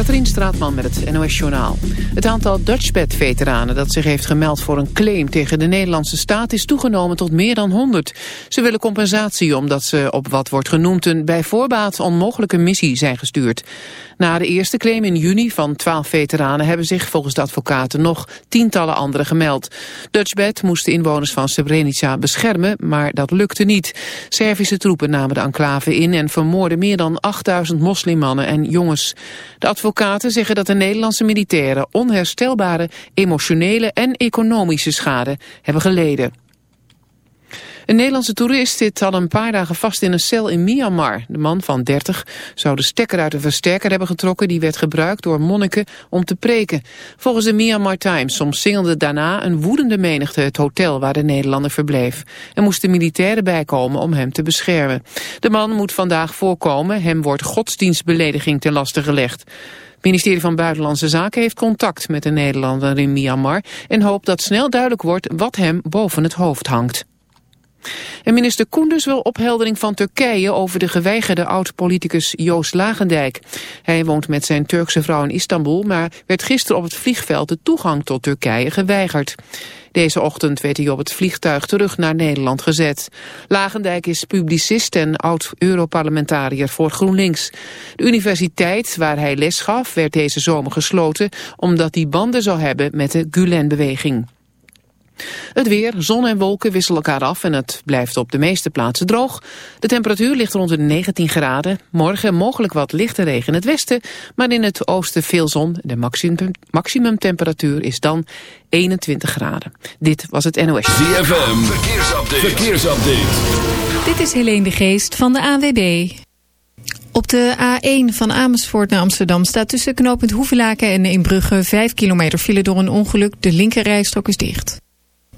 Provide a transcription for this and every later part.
Katrien Straatman met het NOS Journaal. Het aantal Dutchbed-veteranen dat zich heeft gemeld voor een claim tegen de Nederlandse staat is toegenomen tot meer dan 100. Ze willen compensatie omdat ze op wat wordt genoemd een bij voorbaat onmogelijke missie zijn gestuurd. Na de eerste claim in juni van 12 veteranen hebben zich volgens de advocaten nog tientallen anderen gemeld. Dutchbed moest de inwoners van Srebrenica beschermen, maar dat lukte niet. Servische troepen namen de enclave in en vermoorden meer dan 8000 moslimmannen en jongens. De advocaten zeggen dat de Nederlandse militairen onherstelbare emotionele en economische schade hebben geleden. Een Nederlandse toerist zit al een paar dagen vast in een cel in Myanmar. De man van 30 zou de stekker uit een versterker hebben getrokken... die werd gebruikt door monniken om te preken. Volgens de Myanmar Times omsingelde daarna een woedende menigte... het hotel waar de Nederlander verbleef. Er moesten militairen bijkomen om hem te beschermen. De man moet vandaag voorkomen. Hem wordt godsdienstbelediging ten laste gelegd. Het ministerie van Buitenlandse Zaken heeft contact met de Nederlander in Myanmar... en hoopt dat snel duidelijk wordt wat hem boven het hoofd hangt. En minister Koenders wil opheldering van Turkije over de geweigerde oud-politicus Joost Lagendijk. Hij woont met zijn Turkse vrouw in Istanbul, maar werd gisteren op het vliegveld de toegang tot Turkije geweigerd. Deze ochtend werd hij op het vliegtuig terug naar Nederland gezet. Lagendijk is publicist en oud-Europarlementariër voor GroenLinks. De universiteit waar hij les gaf werd deze zomer gesloten omdat hij banden zou hebben met de Gulen-beweging. Het weer, zon en wolken wisselen elkaar af en het blijft op de meeste plaatsen droog. De temperatuur ligt rond de 19 graden. Morgen mogelijk wat lichte regen in het westen, maar in het oosten veel zon. De maximum, maximumtemperatuur is dan 21 graden. Dit was het NOS. ZFM, verkeersupdate. verkeersupdate. Dit is Helene de Geest van de AWB. Op de A1 van Amersfoort naar Amsterdam staat tussen knooppunt Hoevelaken en Inbrugge 5 kilometer file door een ongeluk. De linkerrijstrook is dicht.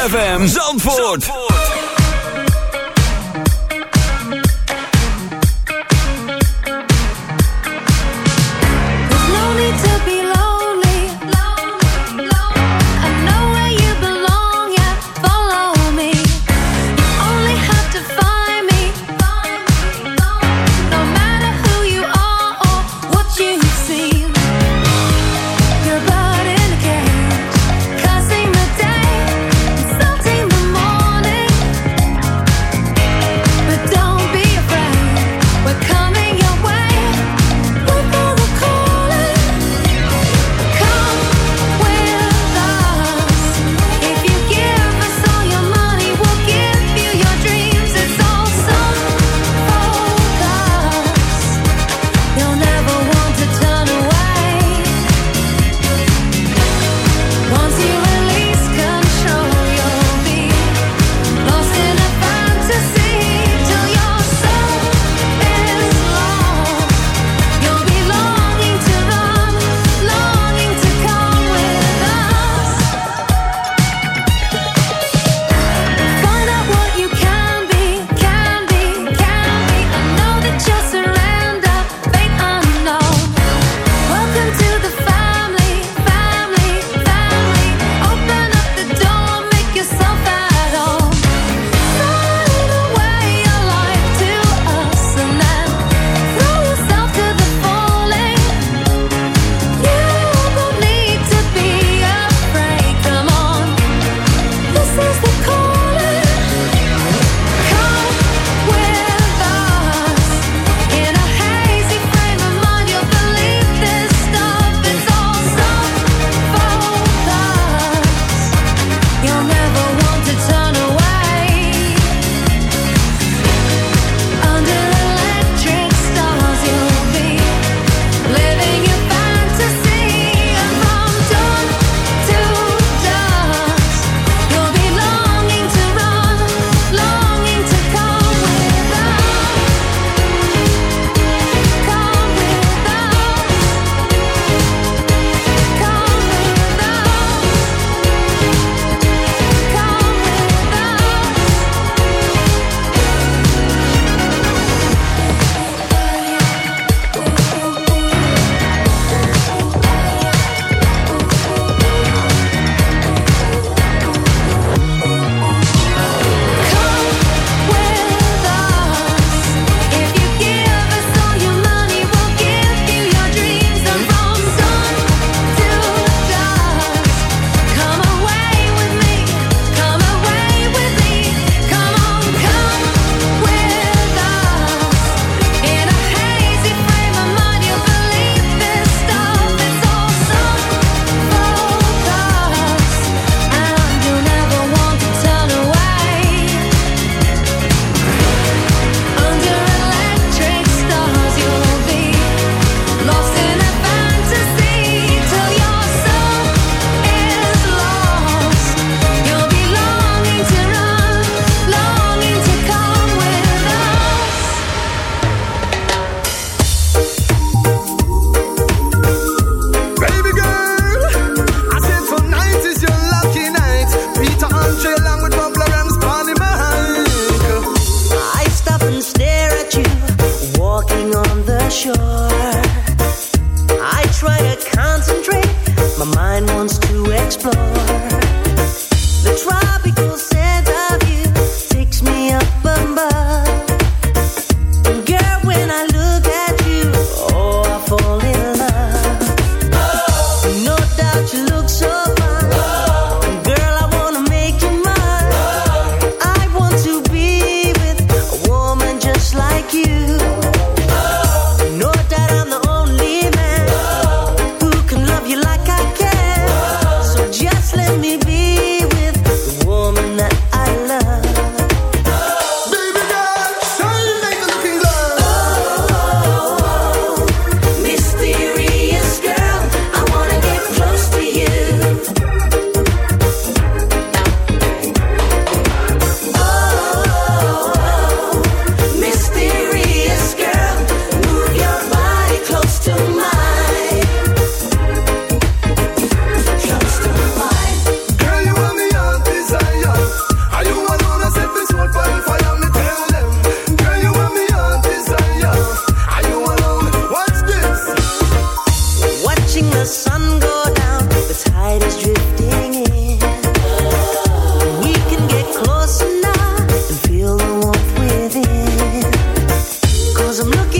ZFM Zandvoort. Cause I'm looking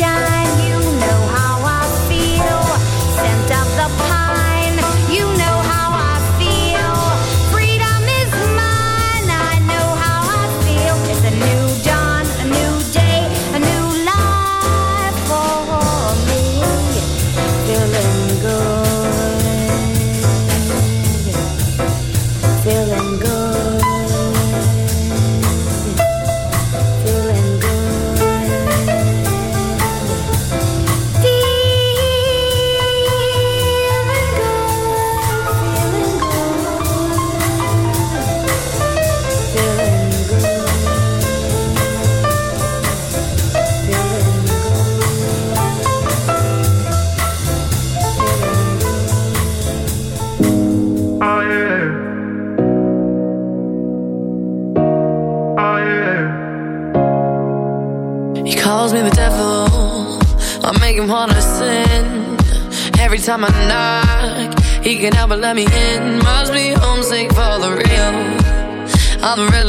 shine,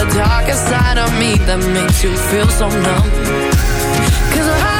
The darkest side of me that makes you feel so numb. Cause I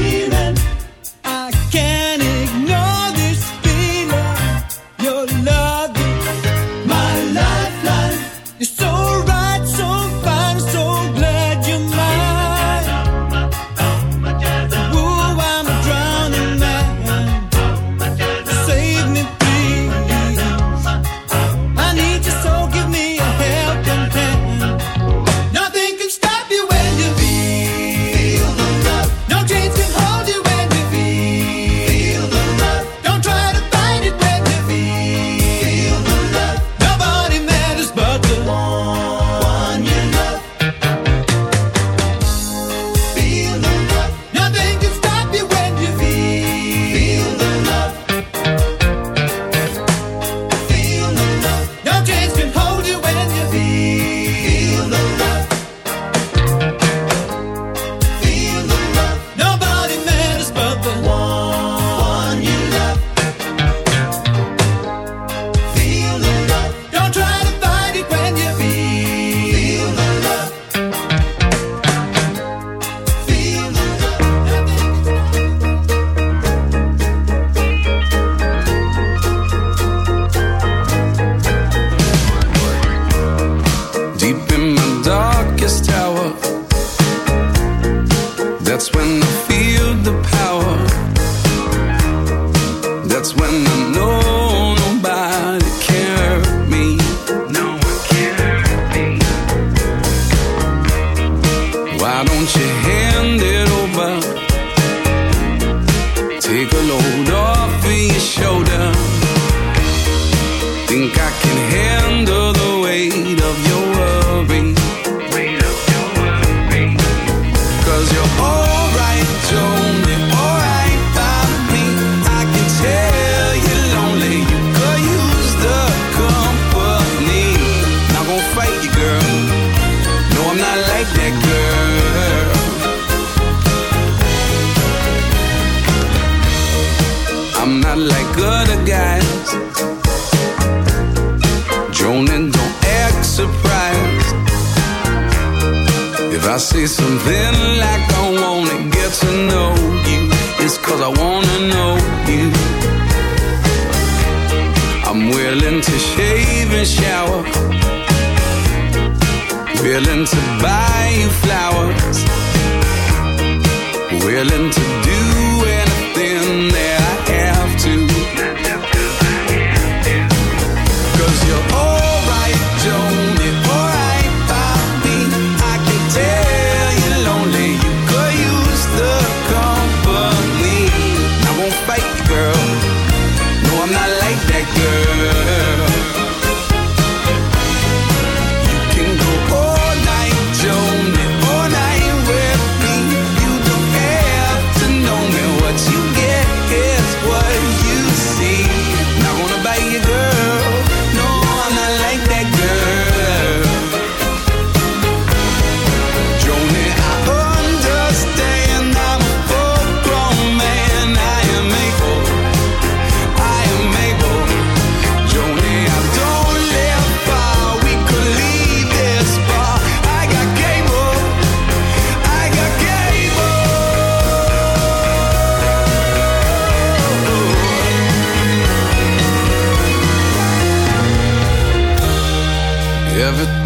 dreaming.